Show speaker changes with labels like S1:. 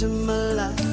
S1: Into my life.